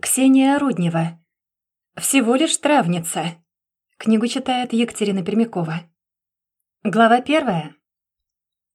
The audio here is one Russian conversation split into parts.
Ксения Руднева. Всего лишь травница. Книгу читает Екатерина Пермякова. Глава первая.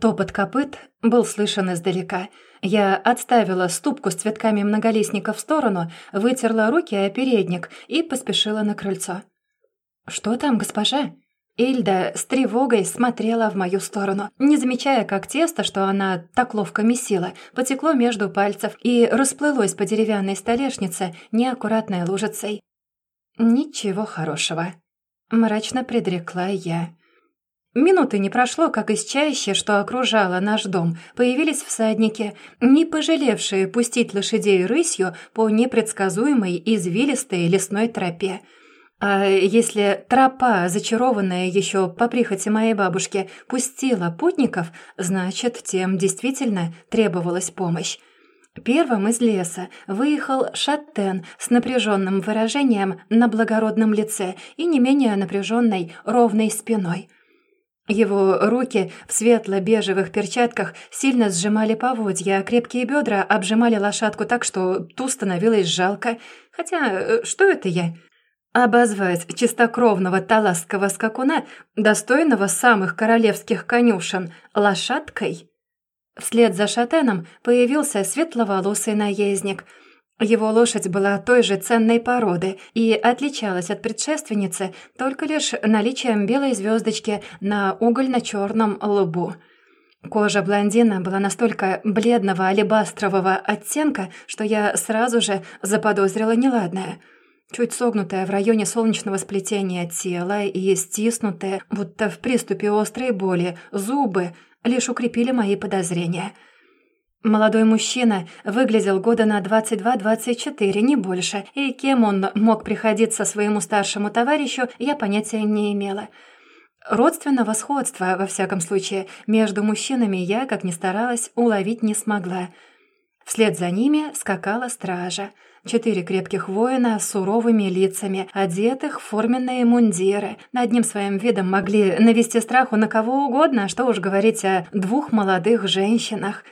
Топот копыт был слышен издалека. Я отставила ступку с цветками многолистника в сторону, вытерла руки о передник и поспешила на крыльцо. «Что там, госпожа?» Ильда с тревогой смотрела в мою сторону, не замечая, как тесто, что она так ловко месила, потекло между пальцев и расплылось по деревянной столешнице неаккуратной лужицей. «Ничего хорошего», — мрачно предрекла я. Минуты не прошло, как из чаще, что окружало наш дом, появились всадники, не пожалевшие пустить лошадей рысью по непредсказуемой извилистой лесной тропе — а если тропа, зачарованная еще по прихоти моей бабушки, пустила путников, значит, тем действительно требовалась помощь. Первым из леса выехал Шаттен с напряженным выражением на благородном лице и не менее напряженной ровной спиной. Его руки в светло-бежевых перчатках сильно сжимали поводья, а крепкие бедра обжимали лошадку так, что ту становилось жалко. Хотя, э, что это я? Обозвать чистокровного таласского скакуна, достойного самых королевских конюшен, лошадкой? Вслед за шатеном появился светловолосый наездник. Его лошадь была той же ценной породы и отличалась от предшественницы только лишь наличием белой звездочки на угольно-черном лбу. Кожа блондина была настолько бледного алебастрового оттенка, что я сразу же заподозрила неладное — чуть согнутое в районе солнечного сплетения тела и стиснутое, будто в приступе острой боли, зубы лишь укрепили мои подозрения. Молодой мужчина выглядел года на 22-24, не больше, и кем он мог приходиться своему старшему товарищу, я понятия не имела. Родственного сходства, во всяком случае, между мужчинами я, как ни старалась, уловить не смогла. Вслед за ними скакала стража — Четыре крепких воина с суровыми лицами, одетых в форменные мундиры. Одним своим видом могли навести страху на кого угодно, что уж говорить о двух молодых женщинах.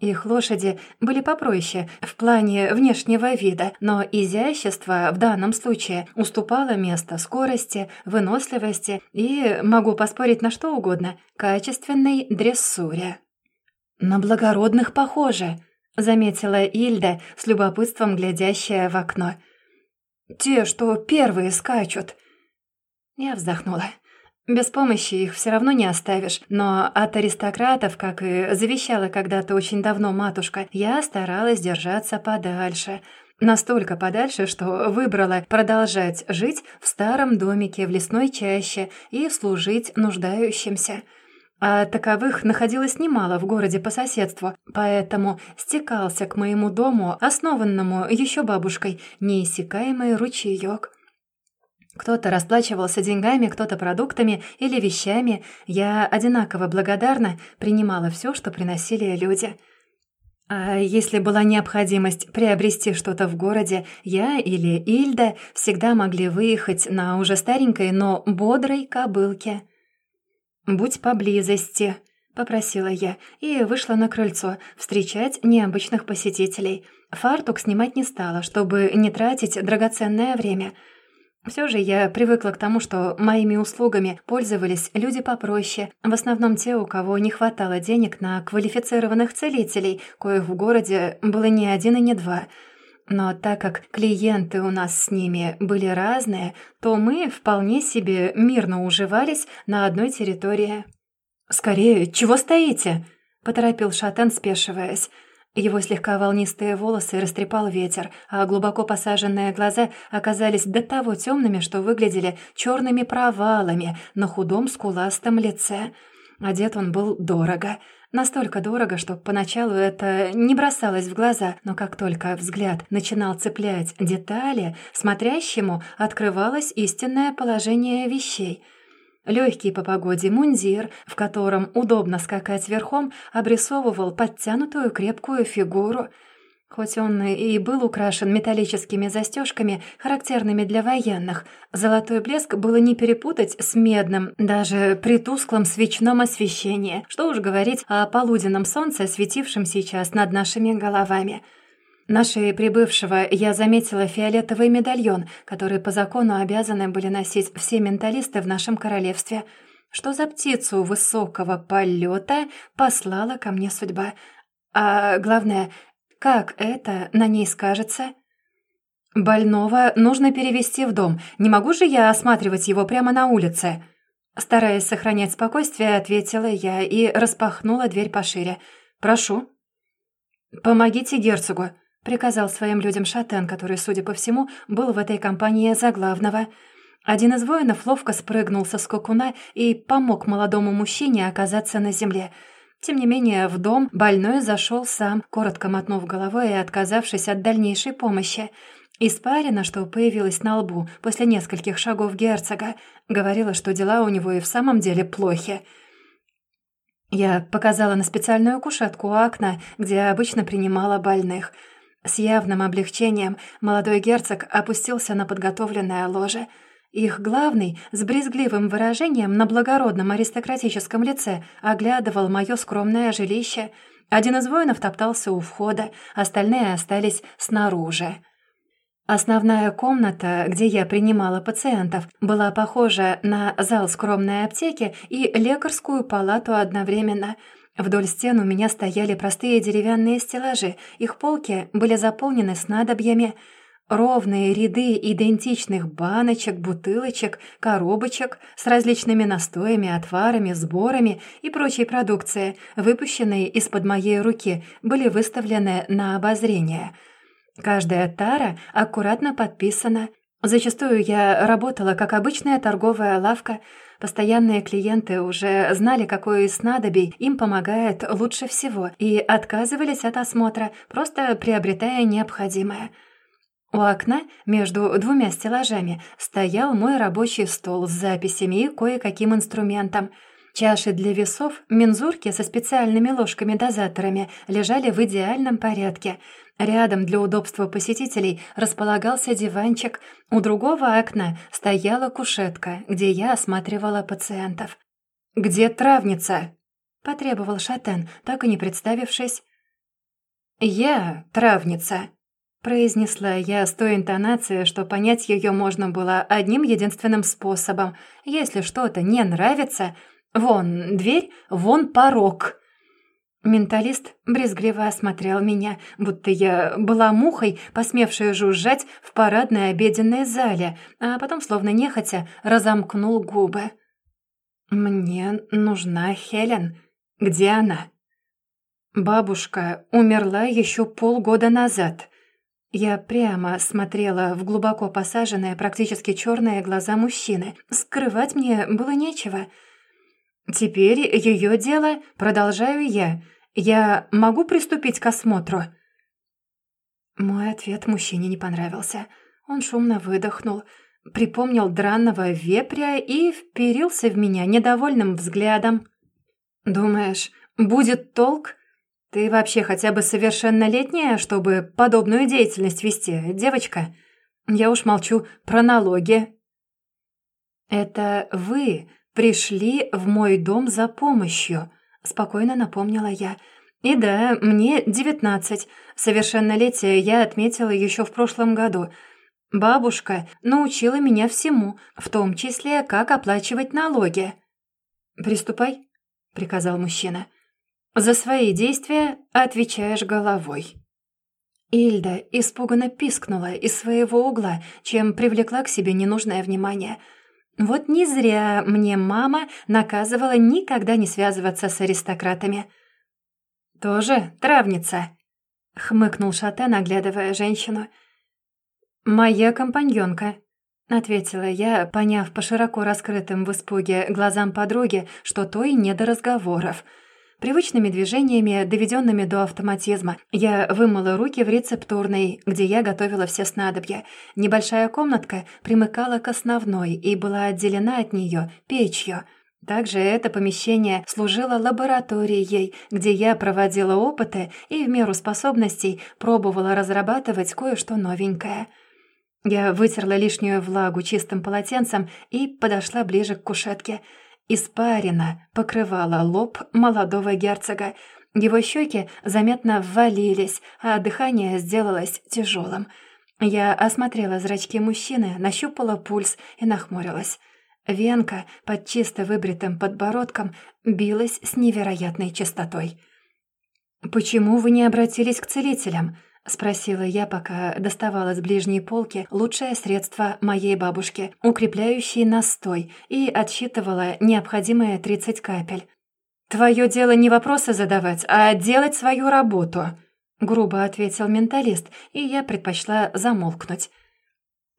Их лошади были попроще в плане внешнего вида, но изящество в данном случае уступало место скорости, выносливости и, могу поспорить на что угодно, качественной дрессуре. «На благородных похоже», заметила Ильда, с любопытством глядящая в окно. «Те, что первые скачут». Я вздохнула. Без помощи их все равно не оставишь, но от аристократов, как и завещала когда-то очень давно матушка, я старалась держаться подальше. Настолько подальше, что выбрала продолжать жить в старом домике в лесной чаще и служить нуждающимся – а таковых находилось немало в городе по соседству, поэтому стекался к моему дому, основанному еще бабушкой, неиссякаемый ручеек. Кто-то расплачивался деньгами, кто-то продуктами или вещами. Я одинаково благодарна принимала все, что приносили люди. А если была необходимость приобрести что-то в городе, я или Ильда всегда могли выехать на уже старенькой, но бодрой кобылке. «Будь поблизости», — попросила я и вышла на крыльцо встречать необычных посетителей. Фартук снимать не стала, чтобы не тратить драгоценное время. Все же я привыкла к тому, что моими услугами пользовались люди попроще, в основном те, у кого не хватало денег на квалифицированных целителей, коих в городе было не один и не два — но так как клиенты у нас с ними были разные, то мы вполне себе мирно уживались на одной территории. «Скорее, чего стоите?» — поторопил Шатен, спешиваясь. Его слегка волнистые волосы растрепал ветер, а глубоко посаженные глаза оказались до того темными, что выглядели черными провалами на худом скуластом лице. Одет он был дорого — Настолько дорого, что поначалу это не бросалось в глаза, но как только взгляд начинал цеплять детали, смотрящему открывалось истинное положение вещей. Легкий по погоде мундир, в котором удобно скакать верхом, обрисовывал подтянутую крепкую фигуру – Хоть он и был украшен металлическими застежками, характерными для военных, золотой блеск было не перепутать с медным, даже при тусклом свечном освещении, что уж говорить о полуденном солнце, светившем сейчас над нашими головами. На шее прибывшего я заметила фиолетовый медальон, который по закону обязаны были носить все менталисты в нашем королевстве. Что за птицу высокого полета послала ко мне судьба? А главное, как это на ней скажется? «Больного нужно перевести в дом. Не могу же я осматривать его прямо на улице?» Стараясь сохранять спокойствие, ответила я и распахнула дверь пошире. «Прошу». «Помогите герцогу», — приказал своим людям Шатен, который, судя по всему, был в этой компании за главного. Один из воинов ловко спрыгнул со скакуна и помог молодому мужчине оказаться на земле. Тем не менее, в дом больной зашел сам, коротко мотнув головой и отказавшись от дальнейшей помощи. Испарина, что появилась на лбу после нескольких шагов герцога, говорила, что дела у него и в самом деле плохи. Я показала на специальную кушетку у окна, где обычно принимала больных. С явным облегчением молодой герцог опустился на подготовленное ложе. Их главный, с брезгливым выражением на благородном аристократическом лице, оглядывал мое скромное жилище. Один из воинов топтался у входа, остальные остались снаружи. Основная комната, где я принимала пациентов, была похожа на зал скромной аптеки и лекарскую палату одновременно. Вдоль стен у меня стояли простые деревянные стеллажи, их полки были заполнены снадобьями. Ровные ряды идентичных баночек, бутылочек, коробочек с различными настоями, отварами, сборами и прочей продукцией, выпущенные из-под моей руки, были выставлены на обозрение – Каждая тара аккуратно подписана. Зачастую я работала как обычная торговая лавка. Постоянные клиенты уже знали, какое из снадобий им помогает лучше всего, и отказывались от осмотра, просто приобретая необходимое. У окна между двумя стеллажами стоял мой рабочий стол с записями и кое-каким инструментом. Чаши для весов, мензурки со специальными ложками-дозаторами лежали в идеальном порядке — Рядом для удобства посетителей располагался диванчик, у другого окна стояла кушетка, где я осматривала пациентов. «Где травница?» — потребовал Шатен, так и не представившись. «Я травница», — произнесла я с той интонацией, что понять ее можно было одним единственным способом. «Если что-то не нравится, вон дверь, вон порог». Менталист брезгливо осмотрел меня, будто я была мухой, посмевшая жужжать в парадной обеденной зале, а потом, словно нехотя, разомкнул губы. «Мне нужна Хелен. Где она?» «Бабушка умерла еще полгода назад». Я прямо смотрела в глубоко посаженные, практически черные глаза мужчины. Скрывать мне было нечего. «Теперь ее дело продолжаю я». Я могу приступить к осмотру?» Мой ответ мужчине не понравился. Он шумно выдохнул, припомнил дранного вепря и вперился в меня недовольным взглядом. «Думаешь, будет толк? Ты вообще хотя бы совершеннолетняя, чтобы подобную деятельность вести, девочка? Я уж молчу про налоги». «Это вы пришли в мой дом за помощью», спокойно напомнила я. «И да, мне девятнадцать. Совершеннолетие я отметила еще в прошлом году. Бабушка научила меня всему, в том числе, как оплачивать налоги». «Приступай», — приказал мужчина. «За свои действия отвечаешь головой». Ильда испуганно пискнула из своего угла, чем привлекла к себе ненужное внимание — вот не зря мне мама наказывала никогда не связываться с аристократами. «Тоже травница?» — хмыкнул Шатен, оглядывая женщину. «Моя компаньонка», — ответила я, поняв по широко раскрытым в испуге глазам подруги, что то и не до разговоров — Привычными движениями, доведенными до автоматизма, я вымыла руки в рецептурной, где я готовила все снадобья. Небольшая комнатка примыкала к основной и была отделена от нее печью. Также это помещение служило лабораторией, где я проводила опыты и в меру способностей пробовала разрабатывать кое-что новенькое. Я вытерла лишнюю влагу чистым полотенцем и подошла ближе к кушетке — Испарина покрывала лоб молодого герцога. Его щеки заметно ввалились, а дыхание сделалось тяжелым. Я осмотрела зрачки мужчины, нащупала пульс и нахмурилась. Венка под чисто выбритым подбородком билась с невероятной частотой. «Почему вы не обратились к целителям?» — спросила я, пока доставала с ближней полки лучшее средство моей бабушки, укрепляющий настой, и отсчитывала необходимые 30 капель. «Твое дело не вопросы задавать, а делать свою работу», — грубо ответил менталист, и я предпочла замолкнуть.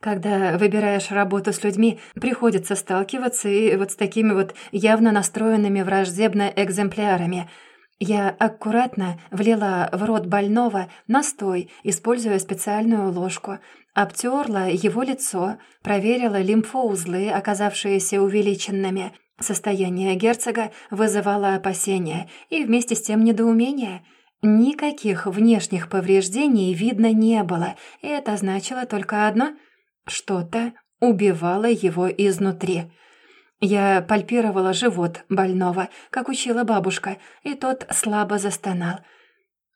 Когда выбираешь работу с людьми, приходится сталкиваться и вот с такими вот явно настроенными враждебно экземплярами — я аккуратно влила в рот больного настой, используя специальную ложку, обтерла его лицо, проверила лимфоузлы, оказавшиеся увеличенными. Состояние герцога вызывало опасения и вместе с тем недоумение. Никаких внешних повреждений видно не было, и это значило только одно — что-то убивало его изнутри — я пальпировала живот больного, как учила бабушка, и тот слабо застонал.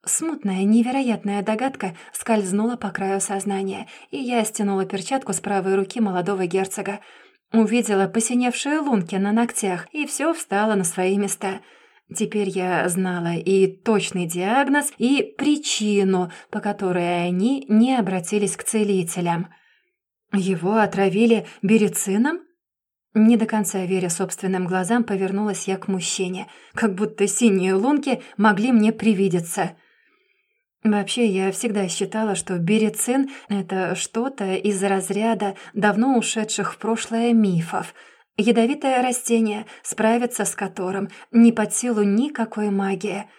Смутная, невероятная догадка скользнула по краю сознания, и я стянула перчатку с правой руки молодого герцога. Увидела посиневшие лунки на ногтях, и все встало на свои места. Теперь я знала и точный диагноз, и причину, по которой они не обратились к целителям. Его отравили берицином? Не до конца веря собственным глазам, повернулась я к мужчине, как будто синие лунки могли мне привидеться. Вообще, я всегда считала, что берицин — это что-то из разряда давно ушедших в прошлое мифов. Ядовитое растение, справиться с которым не под силу никакой магии —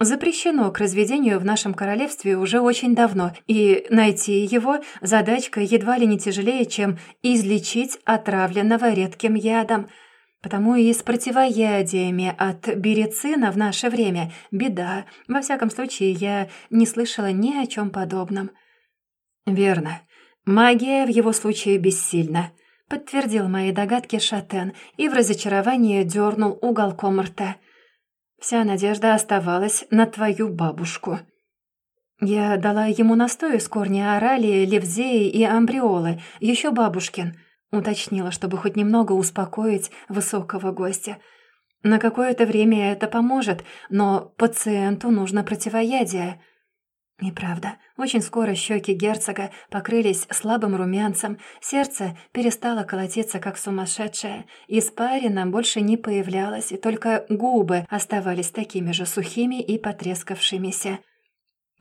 запрещено к разведению в нашем королевстве уже очень давно, и найти его задачка едва ли не тяжелее, чем излечить отравленного редким ядом. Потому и с противоядиями от берицина в наше время беда. Во всяком случае, я не слышала ни о чем подобном. «Верно. Магия в его случае бессильна», — подтвердил мои догадки Шатен и в разочаровании дернул уголком рта — Вся надежда оставалась на твою бабушку. Я дала ему настой из корня оралии, левзеи и амбриолы, еще бабушкин, уточнила, чтобы хоть немного успокоить высокого гостя. На какое-то время это поможет, но пациенту нужно противоядие. Неправда. Очень скоро щеки герцога покрылись слабым румянцем, сердце перестало колотиться, как сумасшедшее, испарина больше не появлялась, и только губы оставались такими же сухими и потрескавшимися.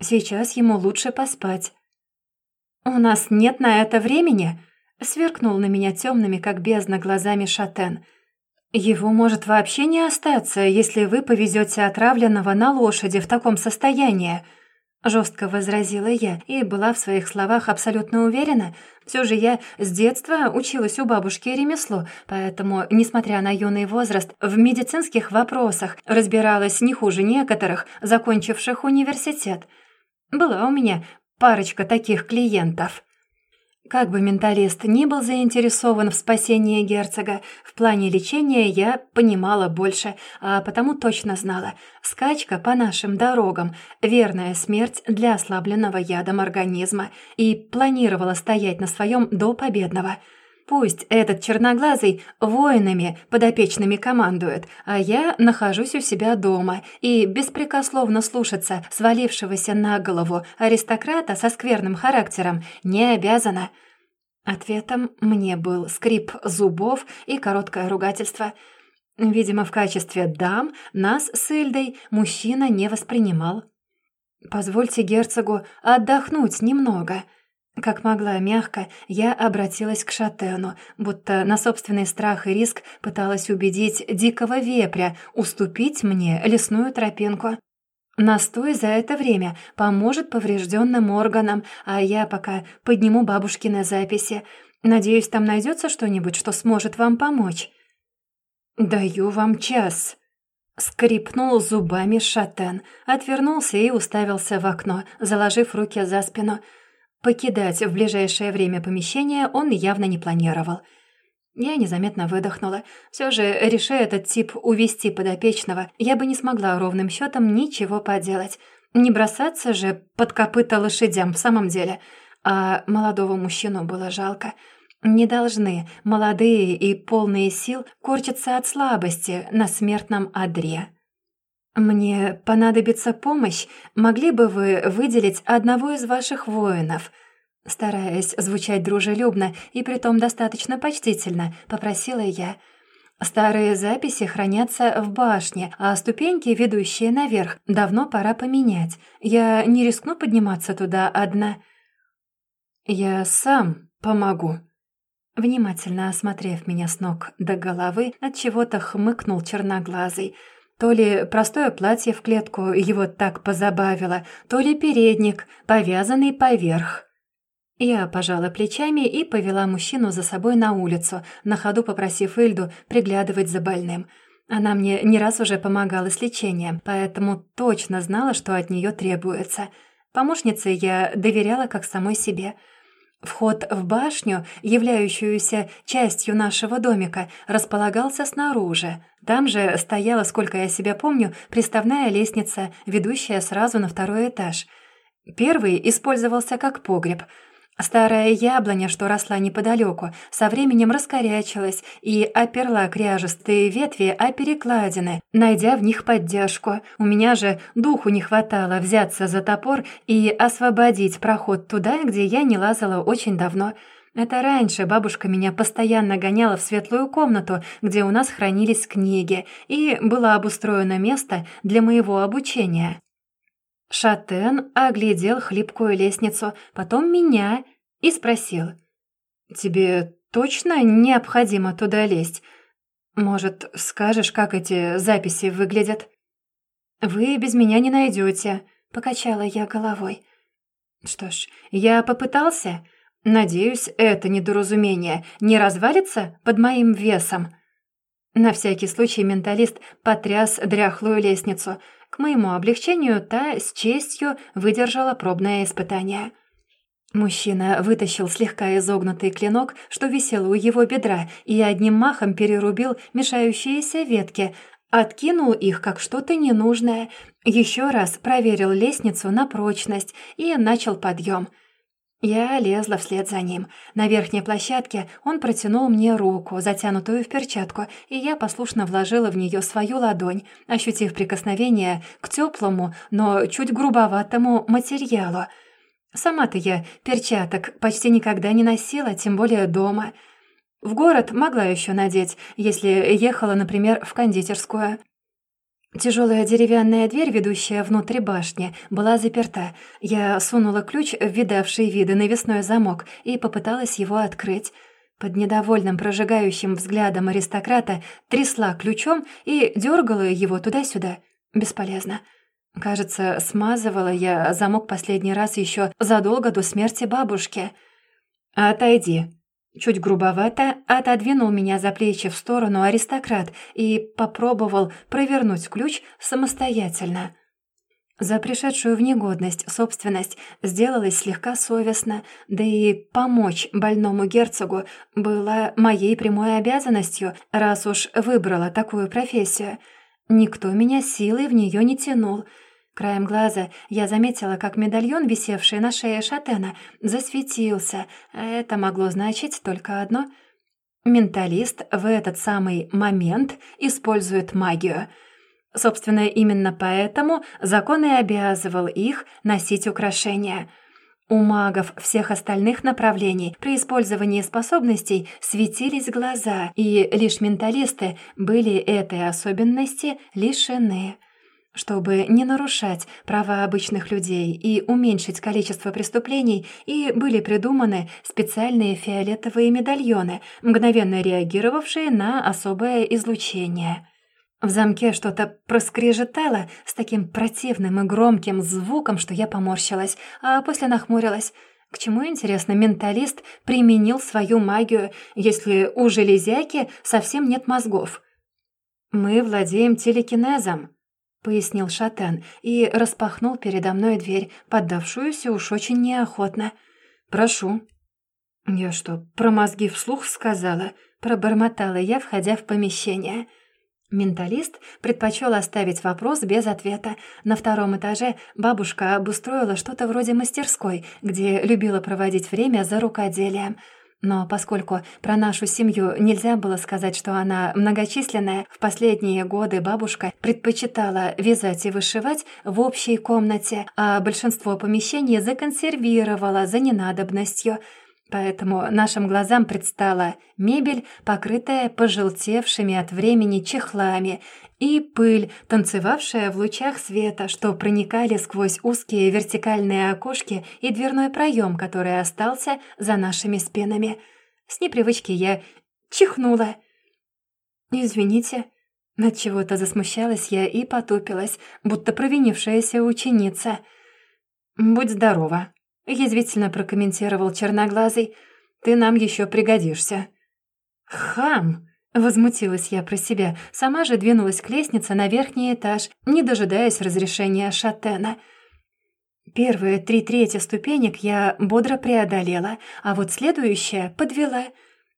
Сейчас ему лучше поспать. «У нас нет на это времени!» — сверкнул на меня темными, как бездна, глазами шатен. «Его может вообще не остаться, если вы повезете отравленного на лошади в таком состоянии», Жестко возразила я и была в своих словах абсолютно уверена. Все же я с детства училась у бабушки ремеслу, поэтому, несмотря на юный возраст, в медицинских вопросах разбиралась не хуже некоторых, закончивших университет. Была у меня парочка таких клиентов. Как бы менталист ни был заинтересован в спасении герцога, в плане лечения я понимала больше, а потому точно знала. Скачка по нашим дорогам — верная смерть для ослабленного ядом организма, и планировала стоять на своем до победного. Пусть этот черноглазый воинами подопечными командует, а я нахожусь у себя дома и беспрекословно слушаться свалившегося на голову аристократа со скверным характером не обязана. Ответом мне был скрип зубов и короткое ругательство. Видимо, в качестве дам нас с Эльдой мужчина не воспринимал. «Позвольте герцогу отдохнуть немного», — как могла мягко, я обратилась к Шатену, будто на собственный страх и риск пыталась убедить дикого вепря уступить мне лесную тропинку. Настой за это время поможет поврежденным органам, а я пока подниму бабушкины записи. Надеюсь, там найдется что-нибудь, что сможет вам помочь. «Даю вам час», — скрипнул зубами Шатен, отвернулся и уставился в окно, заложив руки за спину — Покидать в ближайшее время помещение он явно не планировал. Я незаметно выдохнула. Все же, решая этот тип увести подопечного, я бы не смогла ровным счетом ничего поделать. Не бросаться же под копыта лошадям в самом деле. А молодого мужчину было жалко. Не должны молодые и полные сил корчиться от слабости на смертном одре. «Мне понадобится помощь. Могли бы вы выделить одного из ваших воинов?» Стараясь звучать дружелюбно и притом достаточно почтительно, попросила я. «Старые записи хранятся в башне, а ступеньки, ведущие наверх, давно пора поменять. Я не рискну подниматься туда одна». «Я сам помогу», Внимательно осмотрев меня с ног до головы, от чего-то хмыкнул черноглазый. То ли простое платье в клетку его так позабавило, то ли передник, повязанный поверх. Я пожала плечами и повела мужчину за собой на улицу, на ходу попросив Эльду приглядывать за больным. Она мне не раз уже помогала с лечением, поэтому точно знала, что от нее требуется. Помощнице я доверяла как самой себе — Вход в башню, являющуюся частью нашего домика, располагался снаружи. Там же стояла, сколько я себя помню, приставная лестница, ведущая сразу на второй этаж. Первый использовался как погреб — Старая яблоня, что росла неподалеку, со временем раскорячилась и оперла кряжестые ветви о перекладины, найдя в них поддержку. У меня же духу не хватало взяться за топор и освободить проход туда, где я не лазала очень давно. Это раньше бабушка меня постоянно гоняла в светлую комнату, где у нас хранились книги, и было обустроено место для моего обучения. Шатен оглядел хлипкую лестницу, потом меня и спросил. «Тебе точно необходимо туда лезть? Может, скажешь, как эти записи выглядят?» «Вы без меня не найдете», — покачала я головой. «Что ж, я попытался. Надеюсь, это недоразумение не развалится под моим весом». На всякий случай менталист потряс дряхлую лестницу — моему облегчению, та с честью выдержала пробное испытание. Мужчина вытащил слегка изогнутый клинок, что висел у его бедра, и одним махом перерубил мешающиеся ветки, откинул их как что-то ненужное, еще раз проверил лестницу на прочность и начал подъем — я лезла вслед за ним. На верхней площадке он протянул мне руку, затянутую в перчатку, и я послушно вложила в нее свою ладонь, ощутив прикосновение к теплому, но чуть грубоватому материалу. Сама-то я перчаток почти никогда не носила, тем более дома. В город могла еще надеть, если ехала, например, в кондитерскую. Тяжелая деревянная дверь, ведущая внутрь башни, была заперта. Я сунула ключ в видавший виды навесной замок и попыталась его открыть. Под недовольным прожигающим взглядом аристократа трясла ключом и дергала его туда-сюда. Бесполезно. Кажется, смазывала я замок последний раз еще задолго до смерти бабушки. «Отойди», Чуть грубовато отодвинул меня за плечи в сторону аристократ и попробовал провернуть ключ самостоятельно. За пришедшую в негодность собственность сделалось слегка совестно, да и помочь больному герцогу было моей прямой обязанностью, раз уж выбрала такую профессию. Никто меня силой в нее не тянул — Краем глаза я заметила, как медальон, висевший на шее шатена, засветился, это могло значить только одно. Менталист в этот самый момент использует магию. Собственно, именно поэтому закон и обязывал их носить украшения. У магов всех остальных направлений при использовании способностей светились глаза, и лишь менталисты были этой особенности лишены. Чтобы не нарушать права обычных людей и уменьшить количество преступлений, и были придуманы специальные фиолетовые медальоны, мгновенно реагировавшие на особое излучение. В замке что-то проскрежетало с таким противным и громким звуком, что я поморщилась, а после нахмурилась. К чему, интересно, менталист применил свою магию, если у железяки совсем нет мозгов? «Мы владеем телекинезом», — пояснил Шатен и распахнул передо мной дверь, поддавшуюся уж очень неохотно. «Прошу». «Я что, про мозги вслух сказала?» — пробормотала я, входя в помещение. Менталист предпочел оставить вопрос без ответа. На втором этаже бабушка обустроила что-то вроде мастерской, где любила проводить время за рукоделием — но поскольку про нашу семью нельзя было сказать, что она многочисленная, в последние годы бабушка предпочитала вязать и вышивать в общей комнате, а большинство помещений законсервировала за ненадобностью – Поэтому нашим глазам предстала мебель, покрытая пожелтевшими от времени чехлами, и пыль, танцевавшая в лучах света, что проникали сквозь узкие вертикальные окошки и дверной проем, который остался за нашими спинами. С непривычки я чихнула. «Извините», над чего-то засмущалась я и потупилась, будто провинившаяся ученица. «Будь здорова», язвительно прокомментировал черноглазый. «Ты нам еще пригодишься». «Хам!» — возмутилась я про себя, сама же двинулась к лестнице на верхний этаж, не дожидаясь разрешения Шатена. Первые три трети ступенек я бодро преодолела, а вот следующая подвела.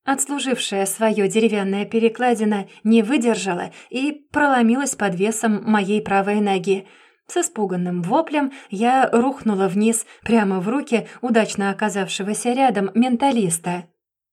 Отслужившая свое деревянная перекладина не выдержала и проломилась под весом моей правой ноги — с испуганным воплем я рухнула вниз, прямо в руки удачно оказавшегося рядом менталиста.